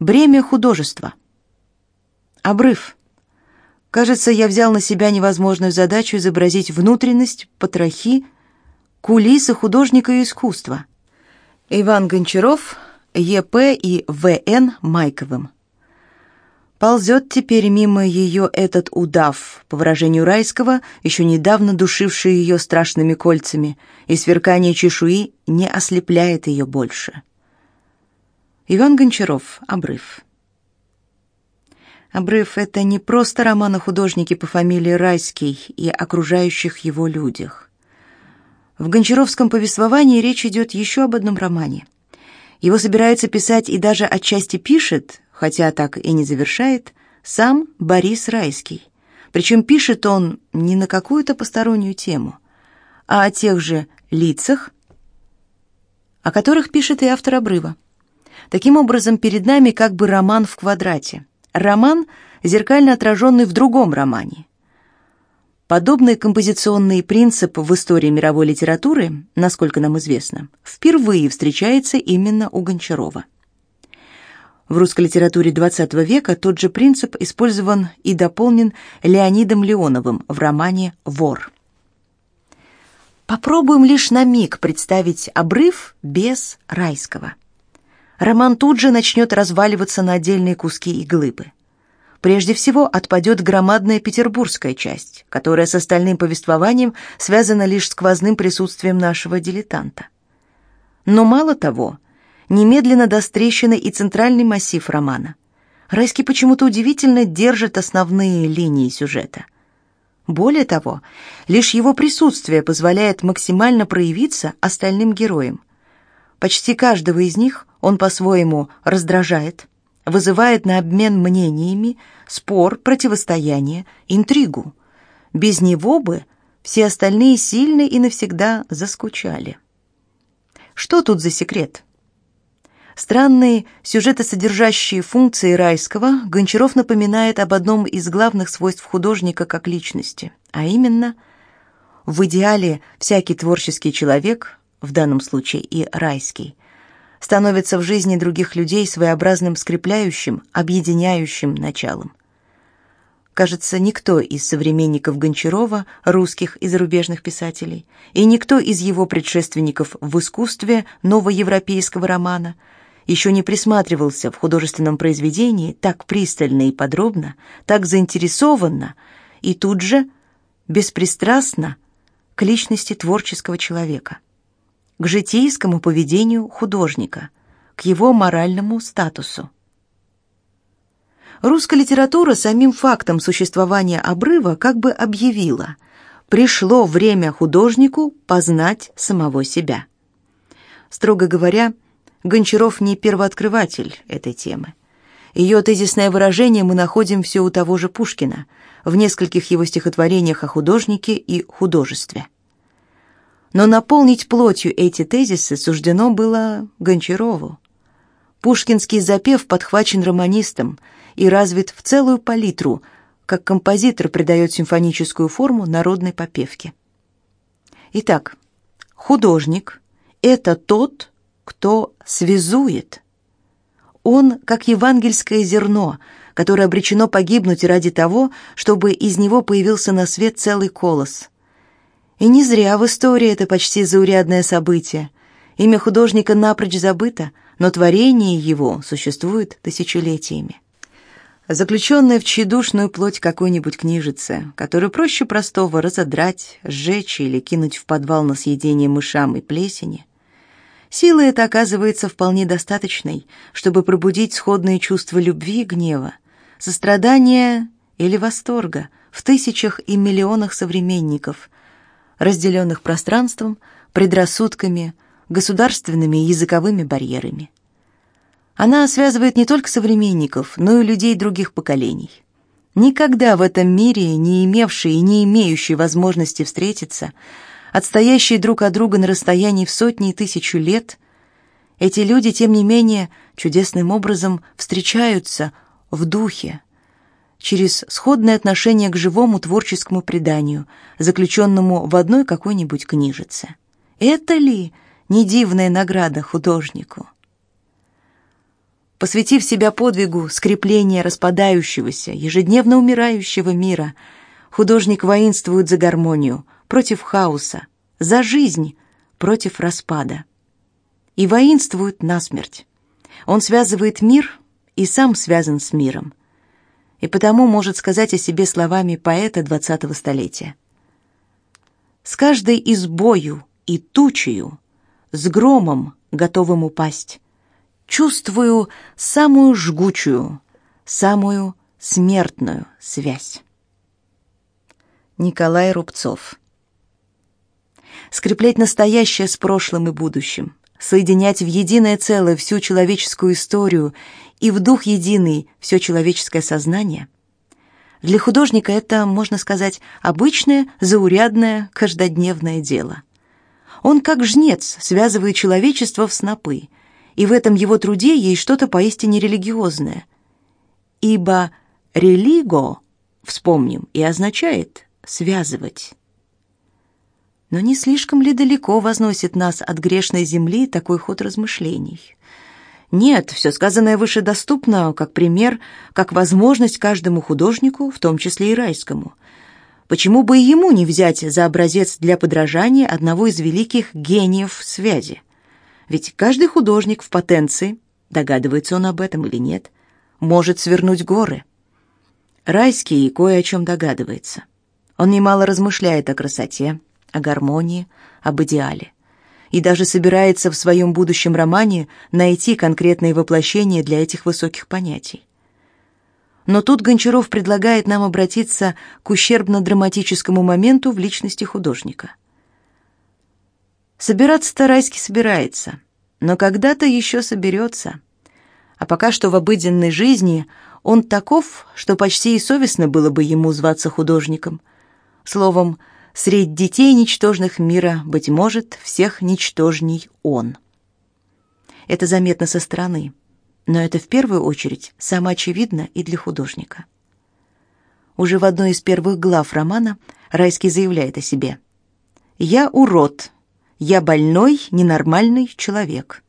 Бремя художества. Обрыв. Кажется, я взял на себя невозможную задачу изобразить внутренность, потрохи, кулисы художника и искусства. Иван Гончаров, Е.П. и В.Н. Майковым. Ползет теперь мимо ее этот удав, по выражению Райского, еще недавно душивший ее страшными кольцами, и сверкание чешуи не ослепляет ее больше. Иван Гончаров. Обрыв. Обрыв — это не просто роман о художнике по фамилии Райский и окружающих его людях. В гончаровском повествовании речь идет еще об одном романе. Его собирается писать и даже отчасти пишет, хотя так и не завершает, сам Борис Райский. Причем пишет он не на какую-то постороннюю тему, а о тех же лицах, о которых пишет и автор обрыва. Таким образом, перед нами как бы роман в квадрате. Роман, зеркально отраженный в другом романе. Подобный композиционный принцип в истории мировой литературы, насколько нам известно, впервые встречается именно у Гончарова. В русской литературе XX века тот же принцип использован и дополнен Леонидом Леоновым в романе «Вор». Попробуем лишь на миг представить обрыв без райского. Роман тут же начнет разваливаться на отдельные куски и глыбы. Прежде всего отпадет громадная петербургская часть, которая с остальным повествованием связана лишь сквозным присутствием нашего дилетанта. Но мало того – немедленно даст и центральный массив романа. Райский почему-то удивительно держит основные линии сюжета. Более того, лишь его присутствие позволяет максимально проявиться остальным героям. Почти каждого из них он по-своему раздражает, вызывает на обмен мнениями, спор, противостояние, интригу. Без него бы все остальные сильно и навсегда заскучали. Что тут за секрет? Странные сюжетосодержащие функции Райского Гончаров напоминает об одном из главных свойств художника как личности, а именно в идеале всякий творческий человек, в данном случае и Райский, становится в жизни других людей своеобразным скрепляющим, объединяющим началом. Кажется, никто из современников Гончарова, русских и зарубежных писателей, и никто из его предшественников в искусстве новоевропейского романа – еще не присматривался в художественном произведении так пристально и подробно, так заинтересованно и тут же беспристрастно к личности творческого человека, к житейскому поведению художника, к его моральному статусу. Русская литература самим фактом существования обрыва как бы объявила «пришло время художнику познать самого себя». Строго говоря, Гончаров не первооткрыватель этой темы. Ее тезисное выражение мы находим все у того же Пушкина, в нескольких его стихотворениях о художнике и художестве. Но наполнить плотью эти тезисы суждено было Гончарову. Пушкинский запев подхвачен романистом и развит в целую палитру, как композитор придает симфоническую форму народной попевке. Итак, художник — это тот, кто связует. Он, как евангельское зерно, которое обречено погибнуть ради того, чтобы из него появился на свет целый колос. И не зря в истории это почти заурядное событие. Имя художника напрочь забыто, но творение его существует тысячелетиями. Заключенная в тщедушную плоть какой-нибудь книжицы, которую проще простого разодрать, сжечь или кинуть в подвал на съедение мышам и плесени, Силы эта оказывается вполне достаточной, чтобы пробудить сходные чувства любви и гнева, сострадания или восторга в тысячах и миллионах современников, разделенных пространством, предрассудками, государственными и языковыми барьерами. Она связывает не только современников, но и людей других поколений. Никогда в этом мире, не имевшие и не имеющие возможности встретиться, отстоящие друг от друга на расстоянии в сотни и тысячу лет, эти люди, тем не менее, чудесным образом встречаются в духе, через сходное отношение к живому творческому преданию, заключенному в одной какой-нибудь книжице. Это ли не дивная награда художнику? Посвятив себя подвигу скрепления распадающегося, ежедневно умирающего мира, художник воинствует за гармонию, против хаоса, за жизнь, против распада. И воинствует насмерть. Он связывает мир и сам связан с миром. И потому может сказать о себе словами поэта двадцатого столетия. «С каждой избою и тучею, с громом, готовым упасть, чувствую самую жгучую, самую смертную связь». Николай Рубцов Скреплять настоящее с прошлым и будущим, соединять в единое целое всю человеческую историю и в дух единый все человеческое сознание. Для художника это, можно сказать, обычное, заурядное, каждодневное дело. Он, как жнец, связывает человечество в снопы, и в этом его труде есть что-то поистине религиозное. Ибо «религо», вспомним, и означает «связывать». Но не слишком ли далеко возносит нас от грешной земли такой ход размышлений? Нет, все сказанное выше доступно как пример, как возможность каждому художнику, в том числе и райскому. Почему бы и ему не взять за образец для подражания одного из великих гениев связи? Ведь каждый художник в потенции, догадывается он об этом или нет, может свернуть горы. Райский кое о чем догадывается. Он немало размышляет о красоте, о гармонии, об идеале. И даже собирается в своем будущем романе найти конкретные воплощения для этих высоких понятий. Но тут Гончаров предлагает нам обратиться к ущербно-драматическому моменту в личности художника. Собираться-то Райский собирается, но когда-то еще соберется. А пока что в обыденной жизни он таков, что почти и совестно было бы ему зваться художником. Словом, Средь детей ничтожных мира, быть может, всех ничтожней он. Это заметно со стороны, но это в первую очередь самоочевидно и для художника. Уже в одной из первых глав романа Райский заявляет о себе. «Я урод, я больной, ненормальный человек».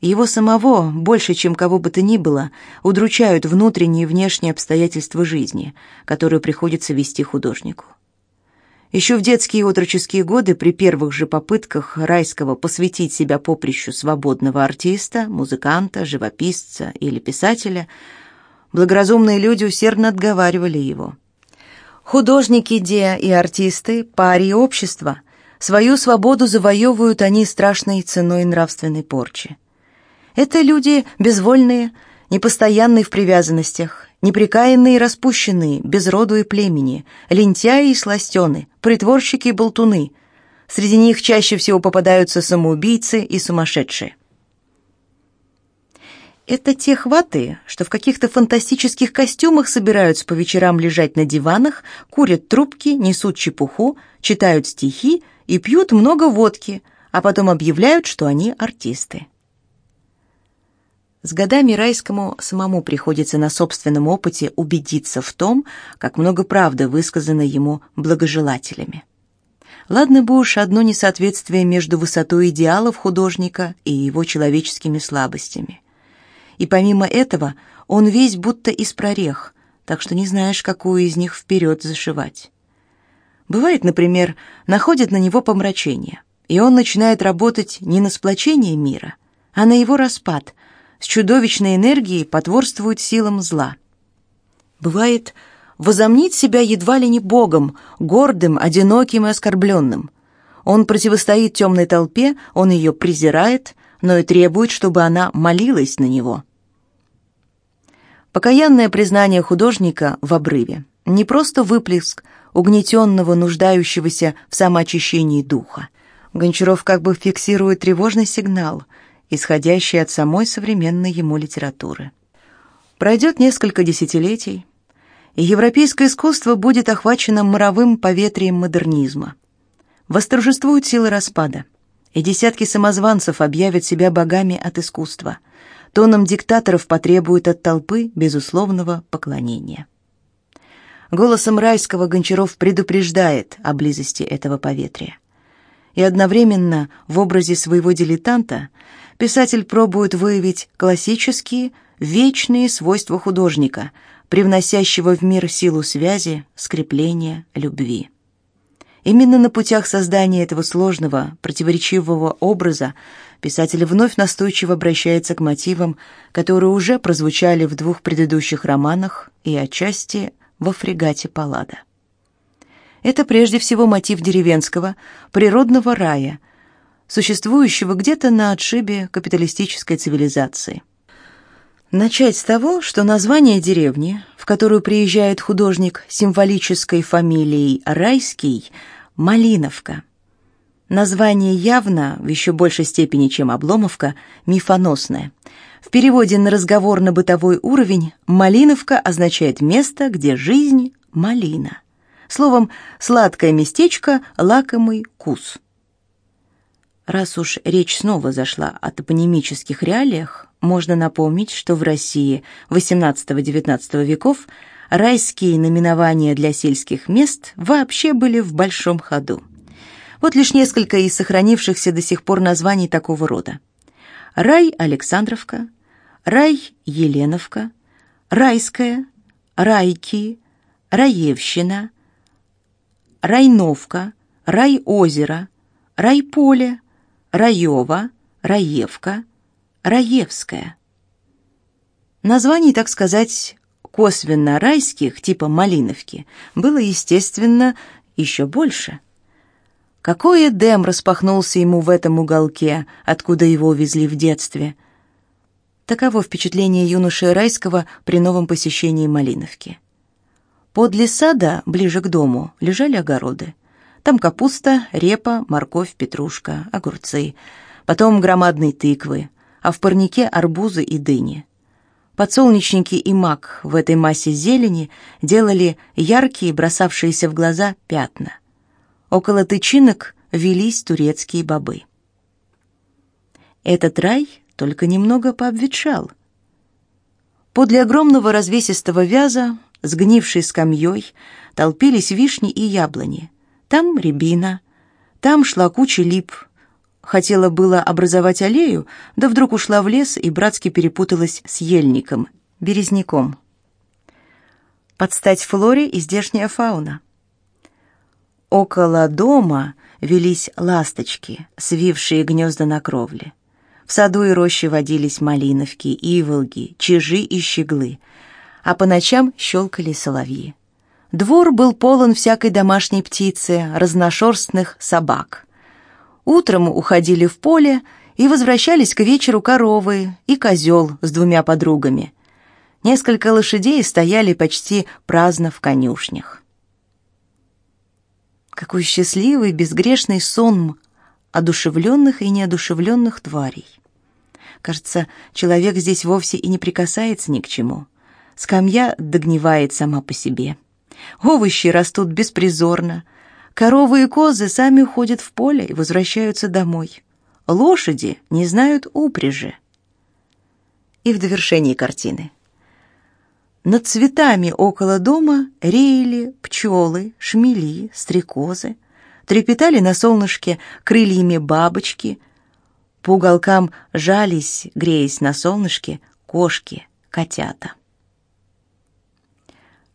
Его самого, больше, чем кого бы то ни было, удручают внутренние и внешние обстоятельства жизни, которые приходится вести художнику. Еще в детские и отроческие годы, при первых же попытках Райского посвятить себя поприщу свободного артиста, музыканта, живописца или писателя, благоразумные люди усердно отговаривали его. Художники, де и артисты, пари общества, свою свободу завоевывают они страшной ценой нравственной порчи. Это люди безвольные, непостоянные в привязанностях, неприкаянные и распущенные, без роду и племени, лентяи и сластены, притворщики и болтуны. Среди них чаще всего попадаются самоубийцы и сумасшедшие. Это те хватые, что в каких-то фантастических костюмах собираются по вечерам лежать на диванах, курят трубки, несут чепуху, читают стихи и пьют много водки, а потом объявляют, что они артисты. С годами Райскому самому приходится на собственном опыте убедиться в том, как много правды высказано ему благожелателями. Ладно бы уж одно несоответствие между высотой идеалов художника и его человеческими слабостями. И помимо этого он весь будто из прорех, так что не знаешь, какую из них вперед зашивать. Бывает, например, находят на него помрачение, и он начинает работать не на сплочение мира, а на его распад – с чудовищной энергией потворствуют силам зла. Бывает, возомнить себя едва ли не богом, гордым, одиноким и оскорбленным. Он противостоит темной толпе, он ее презирает, но и требует, чтобы она молилась на него. Покаянное признание художника в обрыве не просто выплеск угнетенного, нуждающегося в самоочищении духа. Гончаров как бы фиксирует тревожный сигнал – исходящий от самой современной ему литературы. Пройдет несколько десятилетий, и европейское искусство будет охвачено моровым поветрием модернизма. Восторжествуют силы распада, и десятки самозванцев объявят себя богами от искусства. Тоном диктаторов потребуют от толпы безусловного поклонения. Голосом райского Гончаров предупреждает о близости этого поветрия. И одновременно в образе своего дилетанта писатель пробует выявить классические, вечные свойства художника, привносящего в мир силу связи, скрепления, любви. Именно на путях создания этого сложного, противоречивого образа писатель вновь настойчиво обращается к мотивам, которые уже прозвучали в двух предыдущих романах и отчасти во фрегате Паллада. Это прежде всего мотив деревенского, природного рая, существующего где-то на отшибе капиталистической цивилизации. Начать с того, что название деревни, в которую приезжает художник символической фамилией Райский, Малиновка. Название явно, в еще большей степени, чем Обломовка, мифоносное. В переводе на разговорно-бытовой уровень Малиновка означает место, где жизнь – малина. Словом, сладкое местечко, лакомый кус. Раз уж речь снова зашла о топонимических реалиях, можно напомнить, что в России XVIII-XIX веков райские наименования для сельских мест вообще были в большом ходу. Вот лишь несколько из сохранившихся до сих пор названий такого рода. Рай Александровка, Рай Еленовка, Райская, Райки, Раевщина, Райновка, Райозеро, Райполе, Раева, Раевка, Раевская. Названий, так сказать, косвенно райских, типа Малиновки, было, естественно, еще больше. Какой Эдем распахнулся ему в этом уголке, откуда его увезли в детстве. Таково впечатление юноши Райского при новом посещении Малиновки. Подле сада, ближе к дому, лежали огороды. Там капуста, репа, морковь, петрушка, огурцы. Потом громадные тыквы, а в парнике арбузы и дыни. Подсолнечники и мак в этой массе зелени делали яркие, бросавшиеся в глаза пятна. Около тычинок велись турецкие бобы. Этот рай только немного пообветшал. Подле огромного развесистого вяза сгнившей скамьей, толпились вишни и яблони. Там рябина, там шла куча лип. Хотела было образовать аллею, да вдруг ушла в лес и братски перепуталась с ельником, березняком. Под стать флоре и здешняя фауна. Около дома велись ласточки, свившие гнезда на кровле. В саду и роще водились малиновки, иволги, чижи и щеглы — а по ночам щелкали соловьи. Двор был полон всякой домашней птицы, разношерстных собак. Утром уходили в поле и возвращались к вечеру коровы и козел с двумя подругами. Несколько лошадей стояли почти праздно в конюшнях. Какой счастливый, безгрешный сон одушевленных и неодушевленных тварей. Кажется, человек здесь вовсе и не прикасается ни к чему — Скамья догнивает сама по себе. Овощи растут беспризорно. Коровы и козы сами уходят в поле и возвращаются домой. Лошади не знают упряжи. И в довершении картины. Над цветами около дома реяли пчелы, шмели, стрекозы, трепетали на солнышке крыльями бабочки, по уголкам жались, греясь на солнышке, кошки, котята.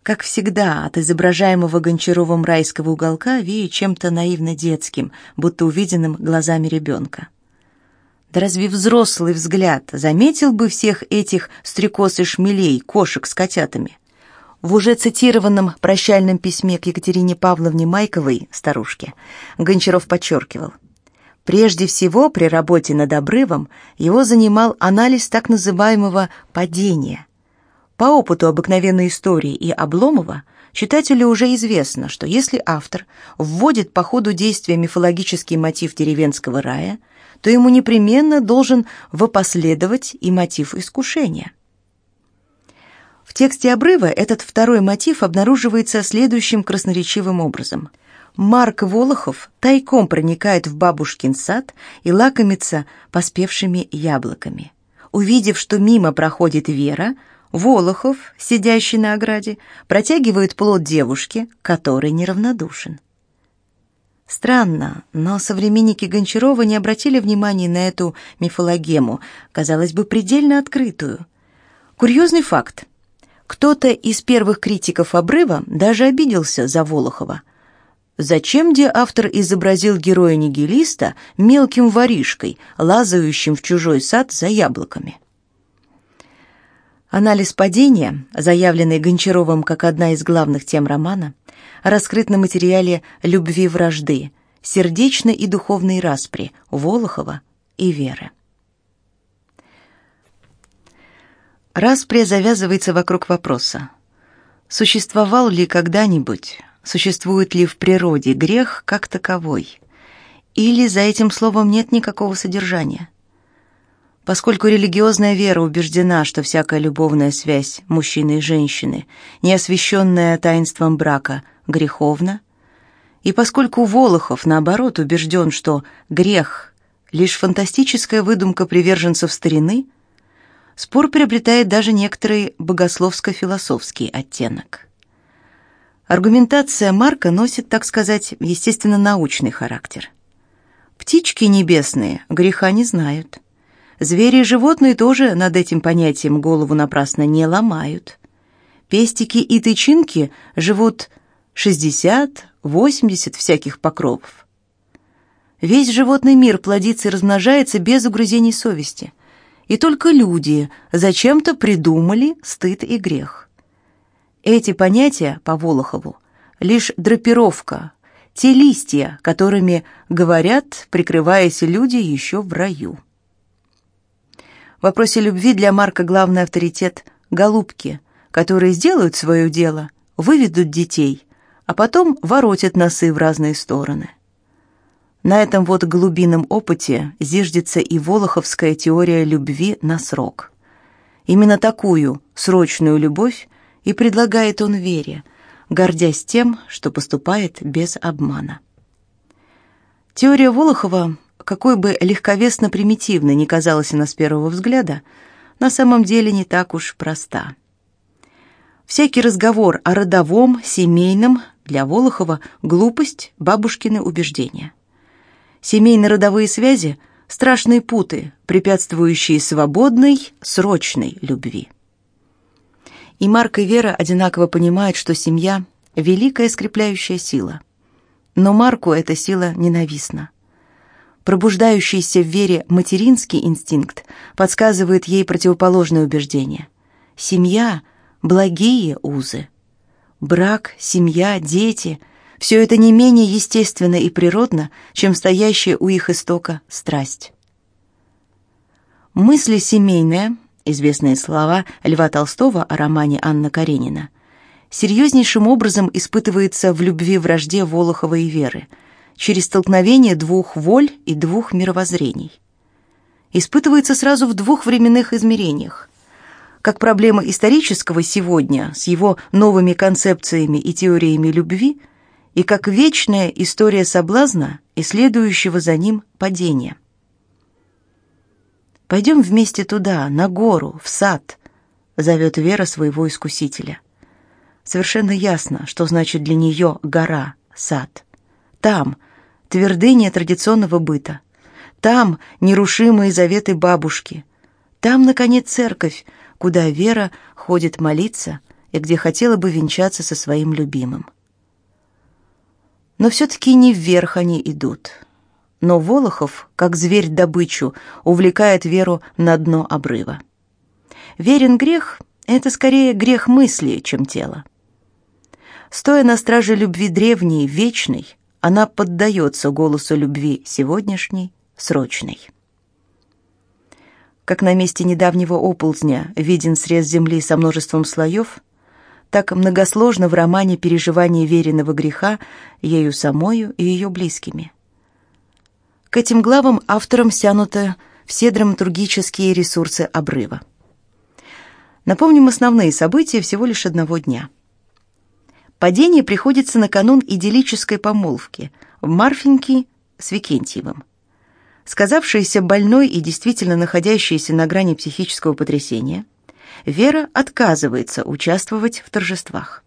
Как всегда, от изображаемого Гончаровым райского уголка веет чем-то наивно детским, будто увиденным глазами ребенка. Да разве взрослый взгляд заметил бы всех этих стрекоз и шмелей, кошек с котятами? В уже цитированном прощальном письме к Екатерине Павловне Майковой, старушке, Гончаров подчеркивал. Прежде всего, при работе над обрывом его занимал анализ так называемого «падения», по опыту обыкновенной истории и Обломова читателю уже известно, что если автор вводит по ходу действия мифологический мотив деревенского рая, то ему непременно должен вопоследовать и мотив искушения. В тексте обрыва этот второй мотив обнаруживается следующим красноречивым образом. Марк Волохов тайком проникает в бабушкин сад и лакомится поспевшими яблоками. Увидев, что мимо проходит Вера, Волохов, сидящий на ограде, протягивает плод девушке, который неравнодушен. Странно, но современники Гончарова не обратили внимания на эту мифологему, казалось бы, предельно открытую. Курьезный факт. Кто-то из первых критиков обрыва даже обиделся за Волохова. Зачем где автор изобразил героя-нигилиста мелким воришкой, лазающим в чужой сад за яблоками? Анализ падения, заявленный Гончаровым как одна из главных тем романа, раскрыт на материале «Любви вражды», сердечной и духовной распри Волохова и Веры. Распря завязывается вокруг вопроса, существовал ли когда-нибудь, существует ли в природе грех как таковой, или за этим словом нет никакого содержания. Поскольку религиозная вера убеждена, что всякая любовная связь мужчины и женщины, не освященная таинством брака, греховна, и поскольку Волохов, наоборот, убежден, что грех — лишь фантастическая выдумка приверженцев старины, спор приобретает даже некоторый богословско-философский оттенок. Аргументация Марка носит, так сказать, естественно-научный характер. Птички небесные греха не знают. Звери и животные тоже над этим понятием голову напрасно не ломают. Пестики и тычинки живут 60-80 всяких покровов. Весь животный мир плодится и размножается без угрызений совести. И только люди зачем-то придумали стыд и грех. Эти понятия, по Волохову, лишь драпировка, те листья, которыми говорят, прикрываясь люди еще в раю. В вопросе любви для Марка главный авторитет – голубки, которые сделают свое дело, выведут детей, а потом воротят носы в разные стороны. На этом вот глубинном опыте зиждется и волоховская теория любви на срок. Именно такую срочную любовь и предлагает он Вере, гордясь тем, что поступает без обмана. Теория Волохова какой бы легковесно примитивной ни казалась она с первого взгляда, на самом деле не так уж проста. Всякий разговор о родовом, семейном для Волохова глупость, бабушкины убеждения. Семейно-родовые связи страшные путы, препятствующие свободной, срочной любви. И Марк и Вера одинаково понимают, что семья великая скрепляющая сила. Но Марку эта сила ненавистна. Пробуждающийся в Вере материнский инстинкт подсказывает ей противоположное убеждение. Семья — благие узы. Брак, семья, дети — все это не менее естественно и природно, чем стоящая у их истока страсть. Мысли семейные, известные слова Льва Толстого о романе Анна Каренина, серьезнейшим образом испытывается в любви-вражде Волохова и Веры — через столкновение двух воль и двух мировоззрений. Испытывается сразу в двух временных измерениях. Как проблема исторического сегодня с его новыми концепциями и теориями любви, и как вечная история соблазна и следующего за ним падения. «Пойдем вместе туда, на гору, в сад», — зовет Вера своего искусителя. Совершенно ясно, что значит для нее гора, сад. Там, твердыня традиционного быта. Там нерушимые заветы бабушки. Там, наконец, церковь, куда Вера ходит молиться и где хотела бы венчаться со своим любимым. Но все-таки не вверх они идут. Но Волохов, как зверь добычу, увлекает Веру на дно обрыва. Верен грех — это скорее грех мысли, чем тела. Стоя на страже любви древней, вечной, она поддается голосу любви сегодняшней, срочной. Как на месте недавнего оползня виден срез земли со множеством слоев, так многосложно в романе переживание веренного греха ею самою и ее близкими. К этим главам автором стянуты все драматургические ресурсы обрыва. Напомним основные события всего лишь одного дня – Падение приходится на канун идиллической помолвки в Марфеньки с Викентьевым. Сказавшаяся больной и действительно находящаяся на грани психического потрясения, Вера отказывается участвовать в торжествах.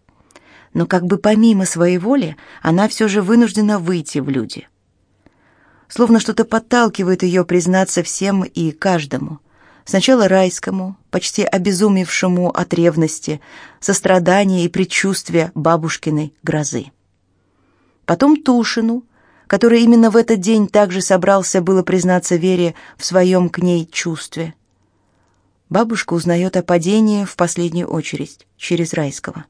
но как бы помимо своей воли она все же вынуждена выйти в люди. Словно что-то подталкивает ее признаться всем и каждому. Сначала райскому, почти обезумевшему от ревности, сострадания и предчувствия бабушкиной грозы. Потом Тушину, который именно в этот день также собрался было признаться Вере в своем к ней чувстве. Бабушка узнает о падении в последнюю очередь, через Райского.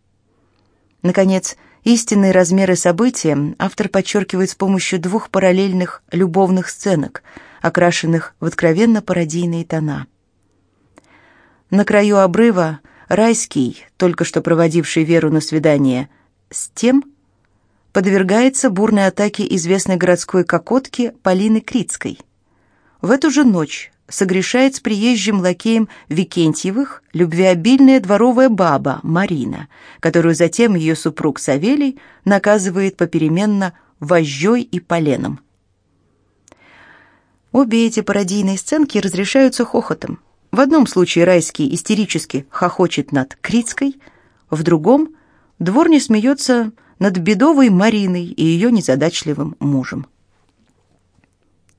Наконец, истинные размеры события автор подчеркивает с помощью двух параллельных любовных сценок, окрашенных в откровенно пародийные тона. На краю обрыва Райский, только что проводивший Веру на свидание с тем, подвергается бурной атаке известной городской кокотки Полины Крицкой. В эту же ночь согрешает с приезжим лакеем Викентьевых любвеобильная дворовая баба Марина, которую затем ее супруг Савелий наказывает попеременно вожжой и поленом. Обе эти пародийные сценки разрешаются хохотом. В одном случае Райский истерически хохочет над Крицкой, в другом дворня смеется над бедовой Мариной и ее незадачливым мужем.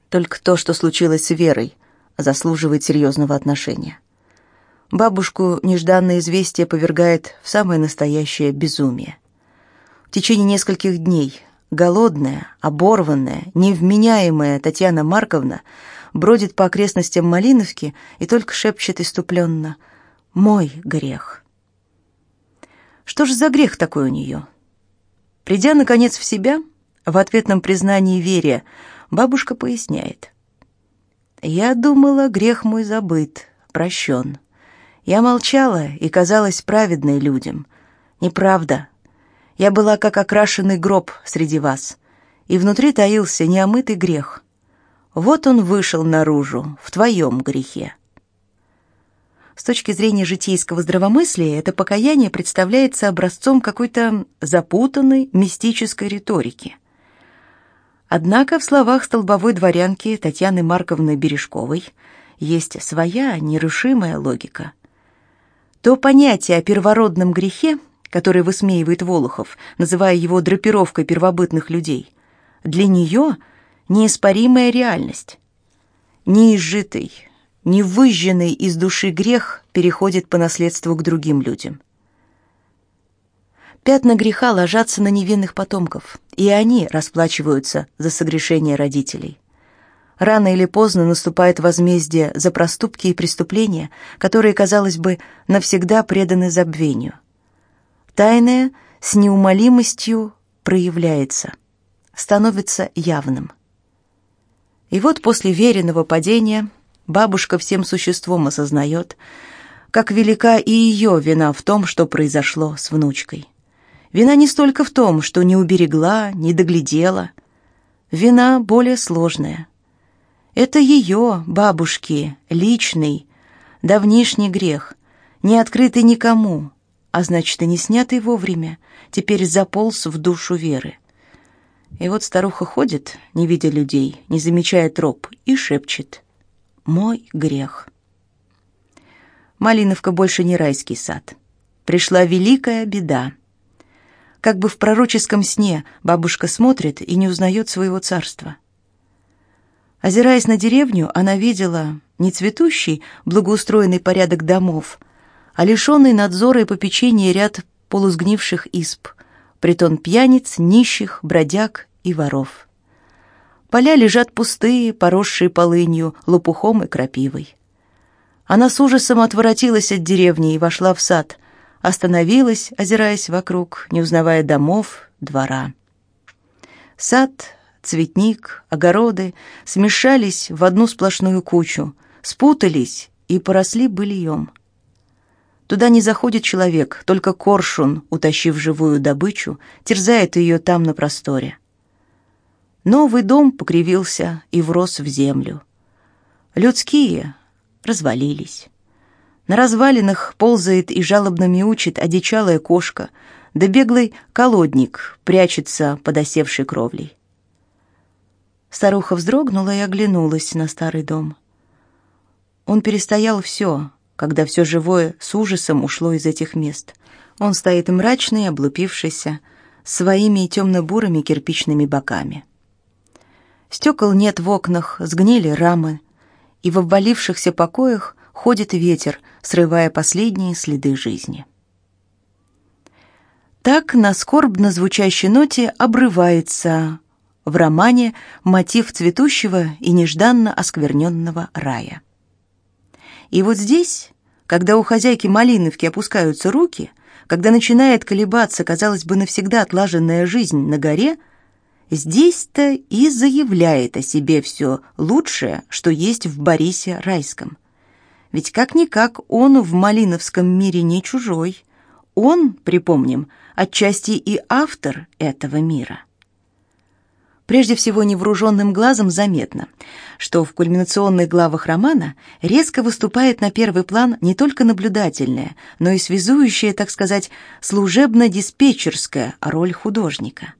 Только то, что случилось с Верой, заслуживает серьезного отношения. Бабушку нежданное известие повергает в самое настоящее безумие. В течение нескольких дней голодная, оборванная, невменяемая Татьяна Марковна бродит по окрестностям Малиновки и только шепчет иступленно «Мой грех». Что же за грех такой у нее? Придя, наконец, в себя, в ответном признании Вере, бабушка поясняет. «Я думала, грех мой забыт, прощен. Я молчала и казалась праведной людям. Неправда. Я была как окрашенный гроб среди вас, и внутри таился неомытый грех. Вот он вышел наружу, в твоем грехе». С точки зрения житейского здравомыслия, это покаяние представляется образцом какой-то запутанной мистической риторики. Однако в словах столбовой дворянки Татьяны Марковны Бережковой есть своя нерушимая логика. То понятие о первородном грехе, которое высмеивает Волохов, называя его драпировкой первобытных людей, для нее неиспоримая реальность. Неизжитый, невыжженный из души грех переходит по наследству к другим людям. Пятна греха ложатся на невинных потомков, и они расплачиваются за согрешения родителей. Рано или поздно наступает возмездие за проступки и преступления, которые, казалось бы, навсегда преданы забвению. Тайное с неумолимостью проявляется, становится явным. И вот после веренного падения Бабушка всем существом осознает, как велика и ее вина в том, что произошло с внучкой. Вина не столько в том, что не уберегла, не доглядела. Вина более сложная. Это ее, бабушки, личный, давнишний грех, не открытый никому, а значит и не снятый вовремя, теперь заполз в душу Веры. И вот старуха ходит, не видя людей, не замечая троп, и шепчет — мой грех. Малиновка больше не райский сад. Пришла великая беда. Как бы в пророческом сне бабушка смотрит и не узнает своего царства. Озираясь на деревню, она видела не цветущий, благоустроенный порядок домов, а лишенный надзора и попечения ряд полусгнивших изб, притон пьяниц, нищих, бродяг и воров. Поля лежат пустые, поросшие полынью, лопухом и крапивой. Она с ужасом отворотилась от деревни и вошла в сад, остановилась, озираясь вокруг, не узнавая домов, двора. Сад, цветник, огороды смешались в одну сплошную кучу, спутались и поросли быльем. Туда не заходит человек, только коршун, утащив живую добычу, терзает ее там на просторе. Новый дом покривился и врос в землю. Людские развалились. На развалинах ползает и жалобно мяучит одичалая кошка, да беглый колодник прячется под осевшей кровлей. Старуха вздрогнула и оглянулась на старый дом. Он перестоял все, когда все живое с ужасом ушло из этих мест. Он стоит мрачный, облупившийся, своими темно-бурыми кирпичными боками. Стекол нет в окнах, сгнили рамы, и в обвалившихся покоях ходит ветер, срывая последние следы жизни. Так на скорбно звучащей ноте обрывается в романе мотив цветущего и нежданно оскверненного рая. И вот здесь, когда у хозяйки Малиновки опускаются руки, когда начинает колебаться, казалось бы, навсегда отлаженная жизнь на горе, здесь-то и заявляет о себе все лучшее, что есть в Борисе Райском. Ведь как-никак он в Малиновском мире не чужой. Он, припомним, отчасти и автор этого мира. Прежде всего, невооруженным глазом заметно, что в кульминационных главах романа резко выступает на первый план не только наблюдательная, но и связующая, так сказать, служебно-диспетчерская роль художника.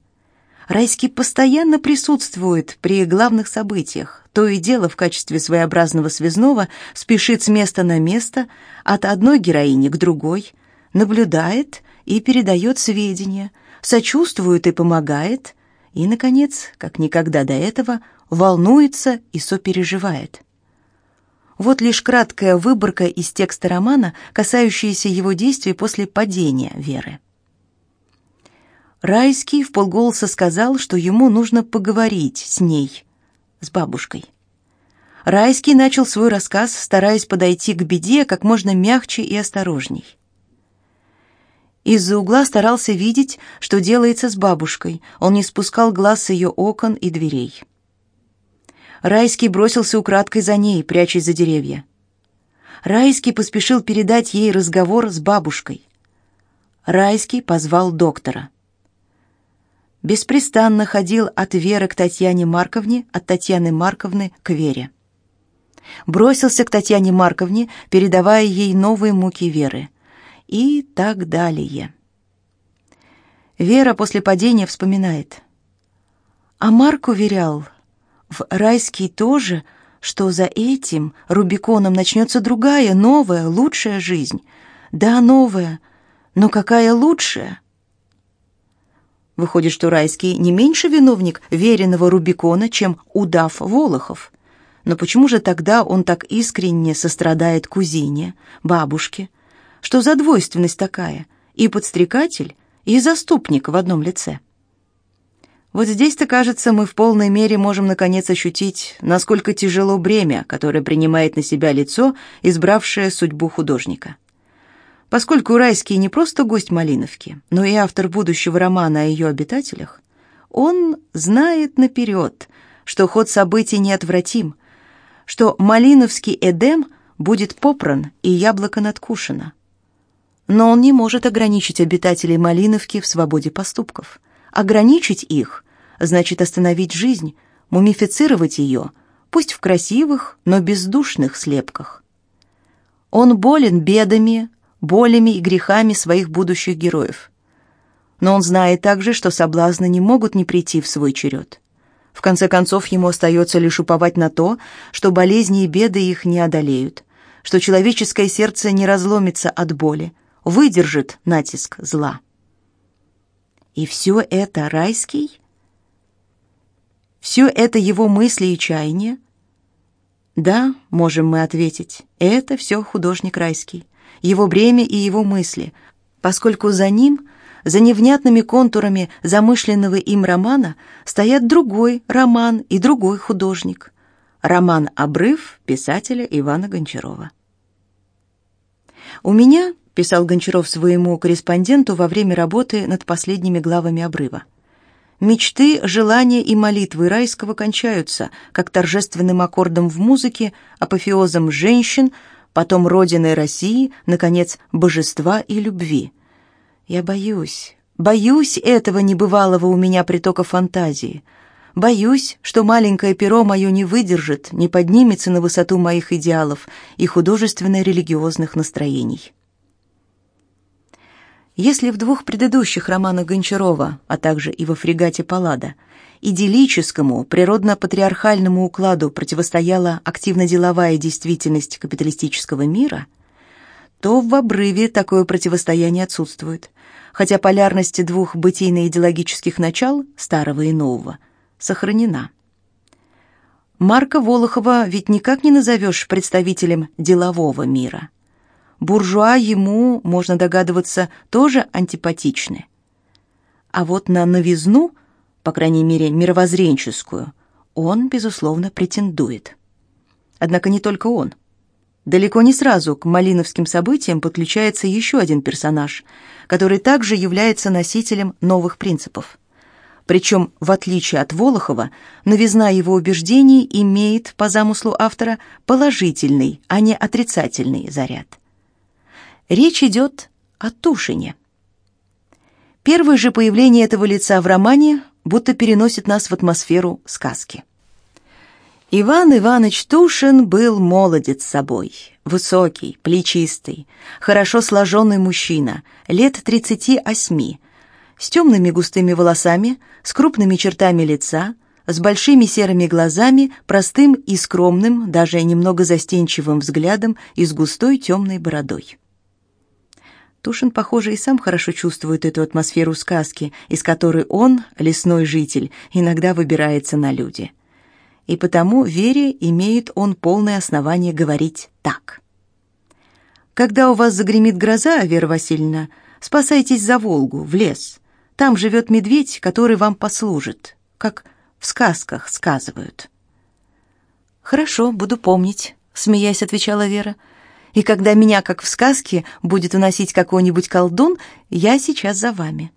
Райский постоянно присутствует при главных событиях, то и дело в качестве своеобразного связного спешит с места на место, от одной героини к другой, наблюдает и передает сведения, сочувствует и помогает – и, наконец, как никогда до этого, волнуется и сопереживает. Вот лишь краткая выборка из текста романа, касающаяся его действий после падения Веры. Райский в полголоса сказал, что ему нужно поговорить с ней, с бабушкой. Райский начал свой рассказ, стараясь подойти к беде как можно мягче и осторожней. Из-за угла старался видеть, что делается с бабушкой. Он не спускал глаз с ее окон и дверей. Райский бросился украдкой за ней, прячась за деревья. Райский поспешил передать ей разговор с бабушкой. Райский позвал доктора. Беспрестанно ходил от Веры к Татьяне Марковне, от Татьяны Марковны к Вере. Бросился к Татьяне Марковне, передавая ей новые муки Веры — и так далее. Вера после падения вспоминает. А Марк уверял, в райский тоже, что за этим Рубиконом начнется другая, новая, лучшая жизнь. Да, новая, но какая лучшая? Выходит, что Райский не меньше виновник веренного Рубикона, чем удав Волохов. Но почему же тогда он так искренне сострадает кузине, бабушке, что за двойственность такая? И подстрекатель, и заступник в одном лице. Вот здесь-то, кажется, мы в полной мере можем наконец ощутить, насколько тяжело бремя, которое принимает на себя лицо, избравшее судьбу художника. Поскольку Райский не просто гость Малиновки, но и автор будущего романа о ее обитателях, он знает наперед, что ход событий неотвратим, что Малиновский Эдем будет попран и яблоко надкушено. Но он не может ограничить обитателей Малиновки в свободе поступков. Ограничить их значит остановить жизнь, мумифицировать ее, пусть в красивых, но бездушных слепках. Он болен бедами, болями и грехами своих будущих героев. Но он знает также, что соблазны не могут не прийти в свой черед. В конце концов, ему остается лишь уповать на то, что болезни и беды их не одолеют, что человеческое сердце не разломится от боли, выдержит натиск зла. И все это райский? Все это его мысли и чаяния? Да, можем мы ответить, это все художник райский, его бремя и его мысли, поскольку за ним, за невнятными контурами замышленного им романа, стоят другой роман и другой художник. Роман «Обрыв» писателя Ивана Гончарова. У меня писал Гончаров своему корреспонденту во время работы над последними главами обрыва. Мечты, желания и молитвы райского кончаются, как торжественным аккордом в музыке, апофеозом женщин, потом родиной России, наконец, божества и любви. Я боюсь, боюсь этого небывалого у меня притока фантазии. Боюсь, что маленькое перо мое не выдержит, не поднимется на высоту моих идеалов и художественно-религиозных настроений. Если в двух предыдущих романах Гончарова, а также и во «Фрегате Паллада», идиллическому, природно-патриархальному укладу противостояла активно-деловая действительность капиталистического мира, то в обрыве такое противостояние отсутствует, хотя полярность двух бытийно-идеологических начал, старого и нового, сохранена. Марка Волохова ведь никак не назовешь представителем делового мира. Буржуа ему, можно догадываться, тоже антипатичны. А вот на новизну, по крайней мере, мировоззренческую, он, безусловно, претендует. Однако не только он. Далеко не сразу к малиновским событиям подключается еще один персонаж, который также является носителем новых принципов. Причем, в отличие от Волохова, новизна его убеждений имеет, по замыслу автора, положительный, а не отрицательный заряд. Речь идет о Тушине. Первое же появление этого лица в романе будто переносит нас в атмосферу сказки. Иван Иванович Тушин был молодец собой, высокий, плечистый, хорошо сложенный мужчина, лет тридцати осьми, с темными густыми волосами, с крупными чертами лица, с большими серыми глазами, простым и скромным, даже немного застенчивым взглядом и с густой темной бородой. Тушин, похоже, и сам хорошо чувствует эту атмосферу сказки, из которой он, лесной житель, иногда выбирается на люди. И потому Вере имеет он полное основание говорить так. Когда у вас загремит гроза, Вера Васильевна, спасайтесь за Волгу, в лес. Там живет медведь, который вам послужит, как в сказках сказывают. Хорошо, буду помнить, смеясь, отвечала Вера. И когда меня, как в сказке, будет уносить какой-нибудь колдун, я сейчас за вами.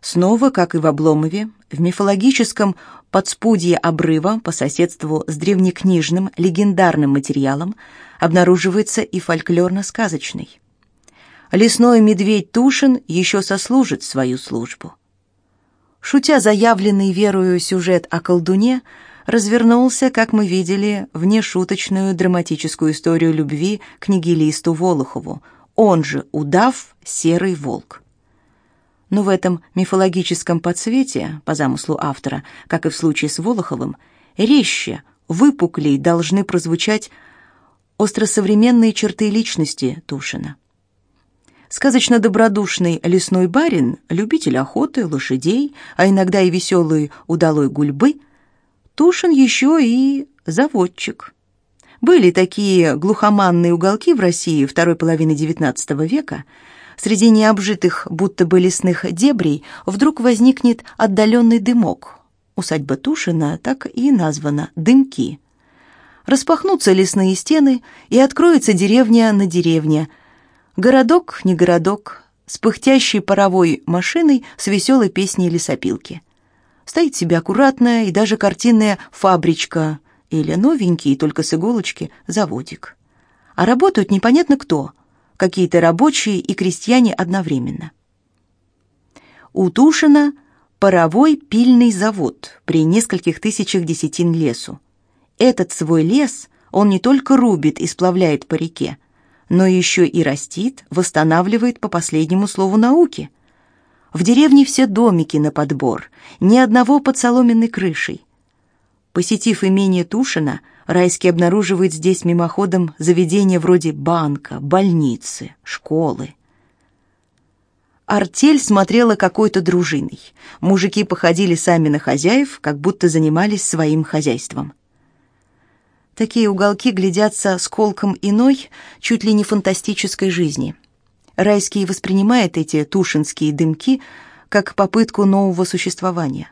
Снова, как и в Обломове, в мифологическом подспудье обрыва по соседству с древнекнижным легендарным материалом обнаруживается и фольклорно-сказочный. Лесной медведь Тушин еще сослужит свою службу. Шутя заявленный верою сюжет о колдуне, развернулся, как мы видели, в нешуточную драматическую историю любви к нигилисту Волохову, он же удав Серый волк. Но в этом мифологическом подсвете, по замыслу автора, как и в случае с Волоховым, резче, выпуклей должны прозвучать остросовременные черты личности Тушина. Сказочно добродушный лесной барин, любитель охоты, лошадей, а иногда и веселый удалой гульбы, Тушин еще и заводчик. Были такие глухоманные уголки в России второй половины XIX века. Среди необжитых, будто бы лесных дебрей, вдруг возникнет отдаленный дымок. Усадьба Тушина так и названа «Дымки». Распахнутся лесные стены, и откроется деревня на деревне. Городок, не городок, с пыхтящей паровой машиной с веселой песней лесопилки. Стоит себе аккуратная и даже картинная фабричка или новенький, только с иголочки, заводик. А работают непонятно кто, какие-то рабочие и крестьяне одновременно. У Тушина паровой пильный завод при нескольких тысячах десятин лесу. Этот свой лес он не только рубит и сплавляет по реке, но еще и растит, восстанавливает по последнему слову науки – в деревне все домики на подбор, ни одного под соломенной крышей. Посетив имение Тушина, Райский обнаруживает здесь мимоходом заведения вроде банка, больницы, школы. Артель смотрела какой-то дружиной. Мужики походили сами на хозяев, как будто занимались своим хозяйством. Такие уголки глядятся с колком иной, чуть ли не фантастической жизни – Райский воспринимает эти тушинские дымки как попытку нового существования,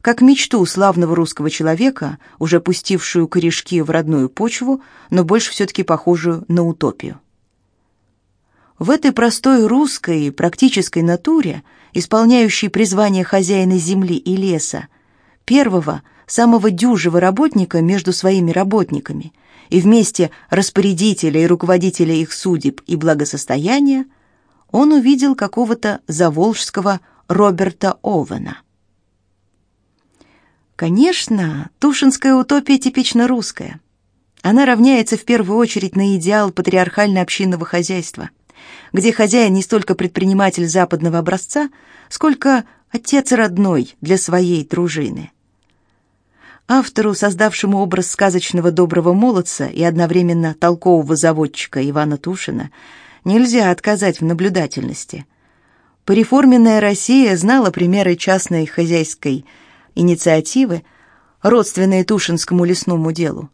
как мечту славного русского человека, уже пустившую корешки в родную почву, но больше все-таки похожую на утопию. В этой простой русской практической натуре, исполняющей призвание хозяина земли и леса, первого, самого дюжего работника между своими работниками и вместе распорядителя и руководителя их судеб и благосостояния – он увидел какого-то заволжского Роберта Овена. Конечно, Тушинская утопия типично русская. Она равняется в первую очередь на идеал патриархально-общинного хозяйства, где хозяин не столько предприниматель западного образца, сколько отец родной для своей дружины. Автору, создавшему образ сказочного доброго молодца и одновременно толкового заводчика Ивана Тушина, нельзя отказать в наблюдательности. Пореформенная Россия знала примеры частной хозяйской инициативы, родственные Тушинскому лесному делу.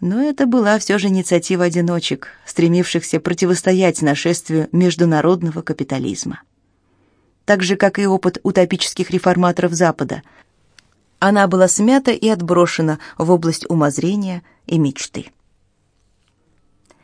Но это была все же инициатива одиночек, стремившихся противостоять нашествию международного капитализма. Так же, как и опыт утопических реформаторов Запада, она была смята и отброшена в область умозрения и мечты.